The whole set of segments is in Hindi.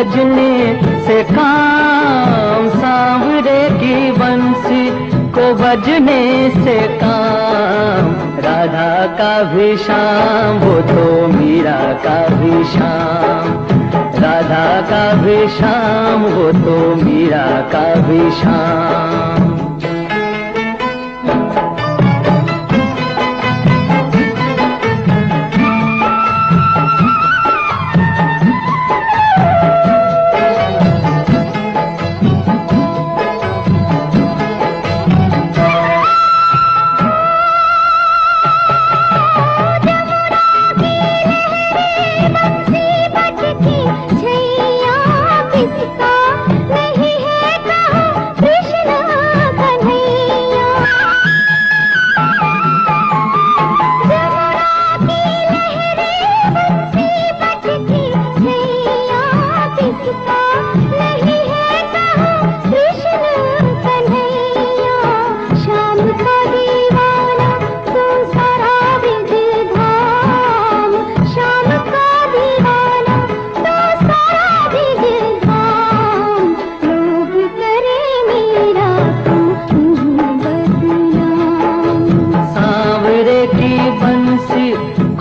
बजने से काम सांवरे की बंसी को बजने से काम। राधा का भी शाम, वो तो मीरा का भी शाम। राधा का भी शाम, वो तो मीरा का भी शाम।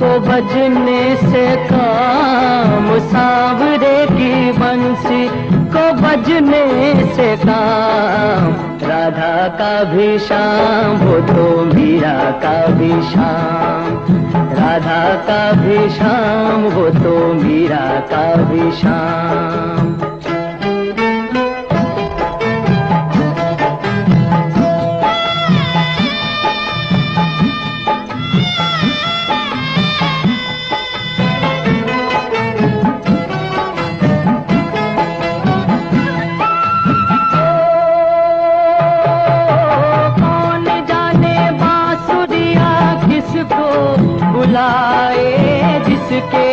बजने से काम सांवरे की बंसी को बजने से काम। राधा का भी शाम वो तो मीरा का भी शाम राधा का भी शाम वो तो मीरा का भी शाम बुलाए जिसके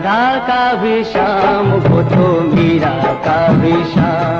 राधा का भी शाम हो तो मीरा का भी शाम